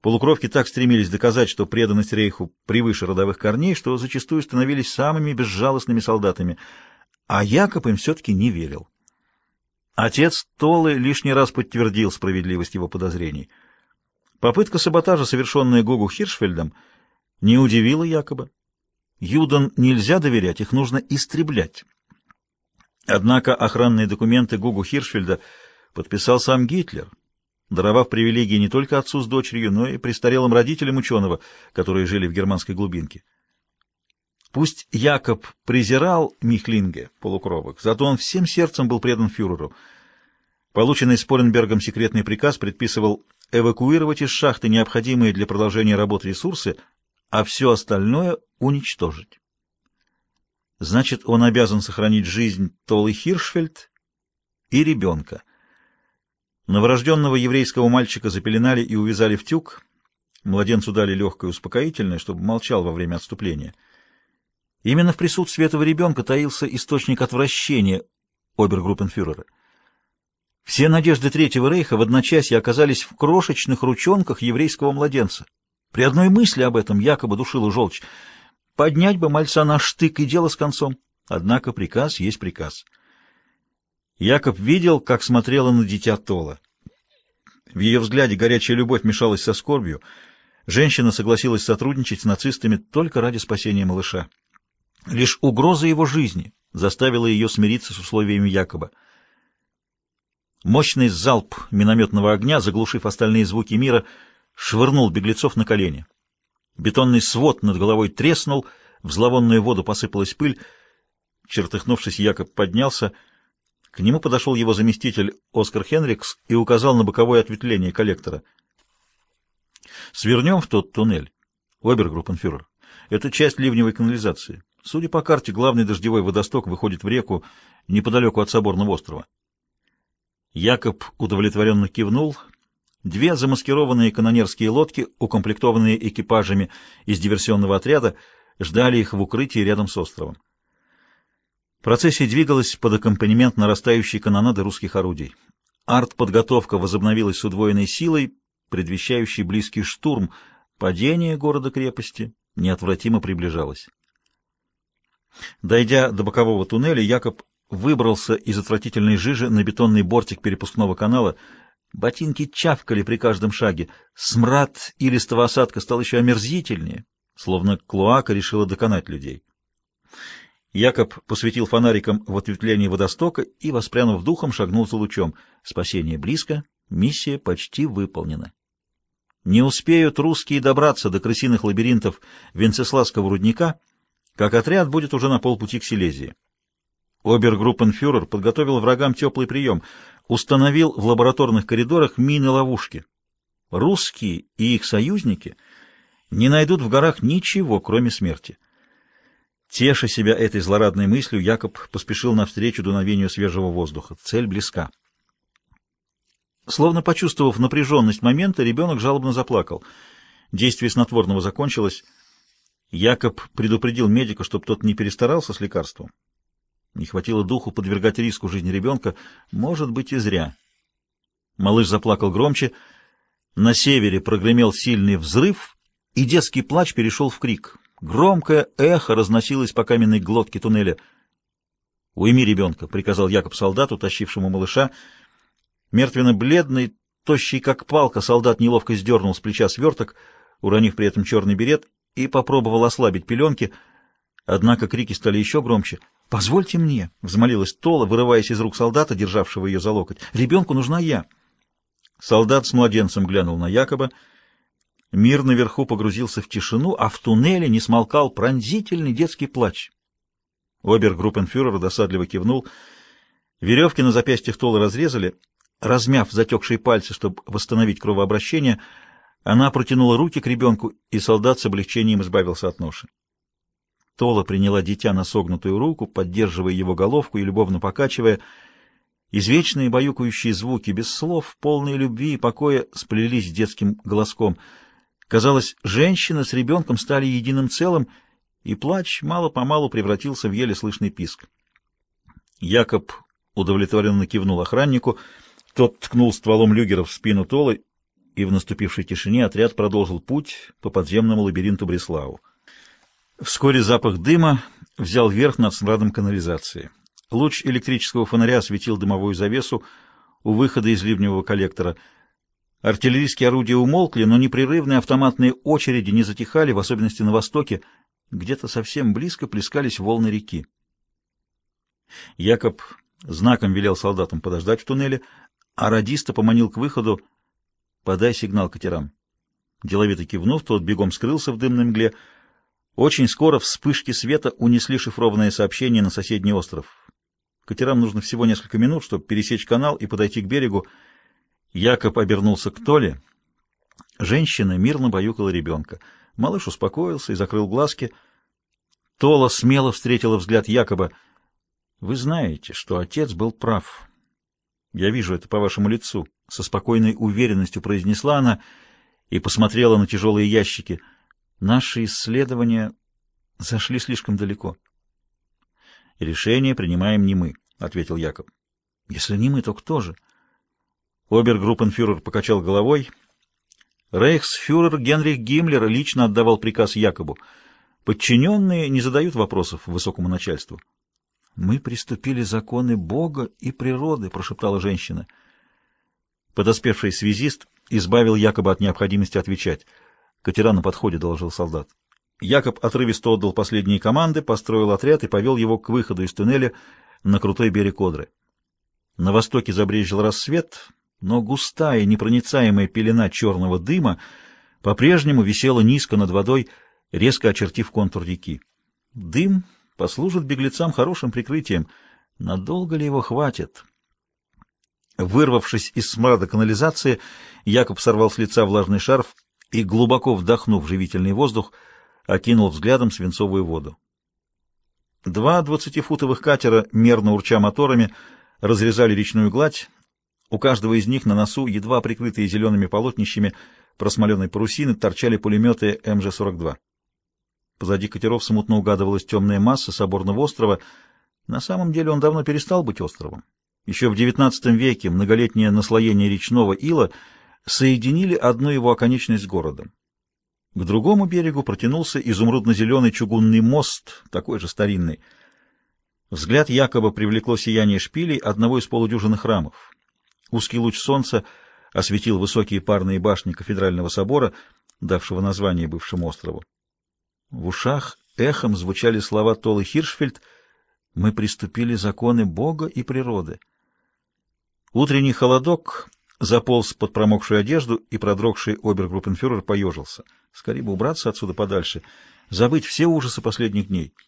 Полукровки так стремились доказать, что преданность Рейху превыше родовых корней, что зачастую становились самыми безжалостными солдатами, а Якоб им все-таки не верил. Отец Толы лишний раз подтвердил справедливость его подозрений. Попытка саботажа, совершенная Гогу Хиршфельдом, не удивила Якоба. Юдан нельзя доверять, их нужно истреблять. Однако охранные документы Гугу Хиршфельда подписал сам Гитлер, даровав привилегии не только отцу с дочерью, но и престарелым родителям ученого, которые жили в германской глубинке. Пусть Якоб презирал Михлинге, полукровок, зато он всем сердцем был предан фюреру. Полученный Споренбергом секретный приказ предписывал эвакуировать из шахты необходимые для продолжения работы ресурсы, а все остальное уничтожить. Значит, он обязан сохранить жизнь Толы Хиршфельд и ребенка. Новорожденного еврейского мальчика запеленали и увязали в тюк. Младенцу дали легкое успокоительное, чтобы молчал во время отступления. Именно в присутствии этого ребенка таился источник отвращения обергруппенфюрера. Все надежды Третьего Рейха в одночасье оказались в крошечных ручонках еврейского младенца. При одной мысли об этом якобы душила желчь. Поднять бы мальца на штык и дело с концом. Однако приказ есть приказ. Якоб видел, как смотрела на дитя Тола. В ее взгляде горячая любовь мешалась со скорбью. Женщина согласилась сотрудничать с нацистами только ради спасения малыша. Лишь угроза его жизни заставила ее смириться с условиями Якоба. Мощный залп минометного огня, заглушив остальные звуки мира, швырнул беглецов на колени. Бетонный свод над головой треснул, в зловонную воду посыпалась пыль. Чертыхнувшись, Якоб поднялся — к нему подошел его заместитель Оскар Хенрикс и указал на боковое ответвление коллектора. «Свернем в тот туннель, обергруппенфюрер. Это часть ливневой канализации. Судя по карте, главный дождевой водосток выходит в реку неподалеку от Соборного острова». Якоб удовлетворенно кивнул. Две замаскированные канонерские лодки, укомплектованные экипажами из диверсионного отряда, ждали их в укрытии рядом с островом. Процессия двигалась под аккомпанемент нарастающей канонады русских орудий. Артподготовка возобновилась с удвоенной силой, предвещающей близкий штурм. Падение города-крепости неотвратимо приближалось. Дойдя до бокового туннеля, Якоб выбрался из отвратительной жижи на бетонный бортик перепускного канала. Ботинки чавкали при каждом шаге. Смрад илистого осадка стал еще омерзительнее, словно клоака решила доконать людей. Якоб посветил фонариком в ответвление водостока и, воспрянув духом, шагнул за лучом. Спасение близко, миссия почти выполнена. Не успеют русские добраться до крысиных лабиринтов Венцеславского рудника, как отряд будет уже на полпути к Силезии. Обергруппенфюрер подготовил врагам теплый прием, установил в лабораторных коридорах мины-ловушки. Русские и их союзники не найдут в горах ничего, кроме смерти. Теша себя этой злорадной мыслью, Якоб поспешил навстречу дуновению свежего воздуха. Цель близка. Словно почувствовав напряженность момента, ребенок жалобно заплакал. Действие снотворного закончилось. Якоб предупредил медика, чтобы тот не перестарался с лекарством. Не хватило духу подвергать риску жизни ребенка, может быть и зря. Малыш заплакал громче. На севере прогремел сильный взрыв, и детский плач перешел в крик. Громкое эхо разносилось по каменной глотке туннеля. «Уйми ребенка», — приказал Якоб солдату, тащившему малыша. Мертвенно-бледный, тощий как палка, солдат неловко сдернул с плеча сверток, уронив при этом черный берет, и попробовал ослабить пеленки. Однако крики стали еще громче. «Позвольте мне!» — взмолилась Тола, вырываясь из рук солдата, державшего ее за локоть. «Ребенку нужна я!» Солдат с младенцем глянул на Якоба. Мир наверху погрузился в тишину, а в туннеле не смолкал пронзительный детский плач. Обергруппенфюрер досадливо кивнул. Веревки на запястьях Толы разрезали. Размяв затекшие пальцы, чтобы восстановить кровообращение, она протянула руки к ребенку, и солдат с облегчением избавился от ноши. Тола приняла дитя на согнутую руку, поддерживая его головку и любовно покачивая. Извечные баюкающие звуки, без слов, полные любви и покоя, сплелись с детским голоском — Казалось, женщина с ребенком стали единым целым, и плач мало-помалу превратился в еле слышный писк. Якоб удовлетворенно кивнул охраннику, тот ткнул стволом люгера в спину Толы и в наступившей тишине отряд продолжил путь по подземному лабиринту Бреслау. Вскоре запах дыма взял верх над смрадом канализации. Луч электрического фонаря осветил дымовую завесу у выхода из ливневого коллектора. Артиллерийские орудия умолкли, но непрерывные автоматные очереди не затихали, в особенности на востоке. Где-то совсем близко плескались волны реки. Якоб знаком велел солдатам подождать в туннеле, а радиста поманил к выходу «Подай сигнал катерам». Деловито кивнув, тот бегом скрылся в дымной мгле. Очень скоро вспышки света унесли шифрованное сообщение на соседний остров. Катерам нужно всего несколько минут, чтобы пересечь канал и подойти к берегу. Якоб обернулся к Толе. Женщина мирно баюкала ребенка. Малыш успокоился и закрыл глазки. Тола смело встретила взгляд Якоба. «Вы знаете, что отец был прав. Я вижу это по вашему лицу», — со спокойной уверенностью произнесла она и посмотрела на тяжелые ящики. «Наши исследования зашли слишком далеко». «Решение принимаем не мы», — ответил Якоб. «Если не мы, то кто же?» Обергруппенфюрер покачал головой. Рейхсфюрер Генрих Гиммлер лично отдавал приказ Якобу. Подчиненные не задают вопросов высокому начальству. «Мы приступили законы Бога и природы», — прошептала женщина. Подоспевший связист избавил Якоба от необходимости отвечать. «Катера на подходе», — доложил солдат. Якоб отрывисто отдал последние команды, построил отряд и повел его к выходу из туннеля на крутой берег Одры. На востоке забрезжил рассвет, но густая, непроницаемая пелена черного дыма по-прежнему висела низко над водой, резко очертив контур реки. Дым послужит беглецам хорошим прикрытием. Надолго ли его хватит? Вырвавшись из смрада канализации, Якоб сорвал с лица влажный шарф и, глубоко вдохнув живительный воздух, окинул взглядом свинцовую воду. Два двадцатифутовых катера, мерно урча моторами, разрезали речную гладь. У каждого из них на носу, едва прикрытые зелеными полотнищами просмоленной парусины, торчали пулеметы МЖ-42. Позади катеров смутно угадывалась темная масса соборного острова. На самом деле он давно перестал быть островом. Еще в XIX веке многолетнее наслоение речного ила соединили одну его оконечность с городом. К другому берегу протянулся изумрудно-зеленый чугунный мост, такой же старинный. Взгляд якобы привлекло сияние шпилей одного из полудюжины храмов. Узкий луч солнца осветил высокие парные башни кафедрального собора, давшего название бывшему острову. В ушах эхом звучали слова Толы Хиршфельд «Мы приступили законы Бога и природы». Утренний холодок заполз под промокшую одежду, и продрогший обергруппенфюрер поежился. Скорее бы убраться отсюда подальше, забыть все ужасы последних дней —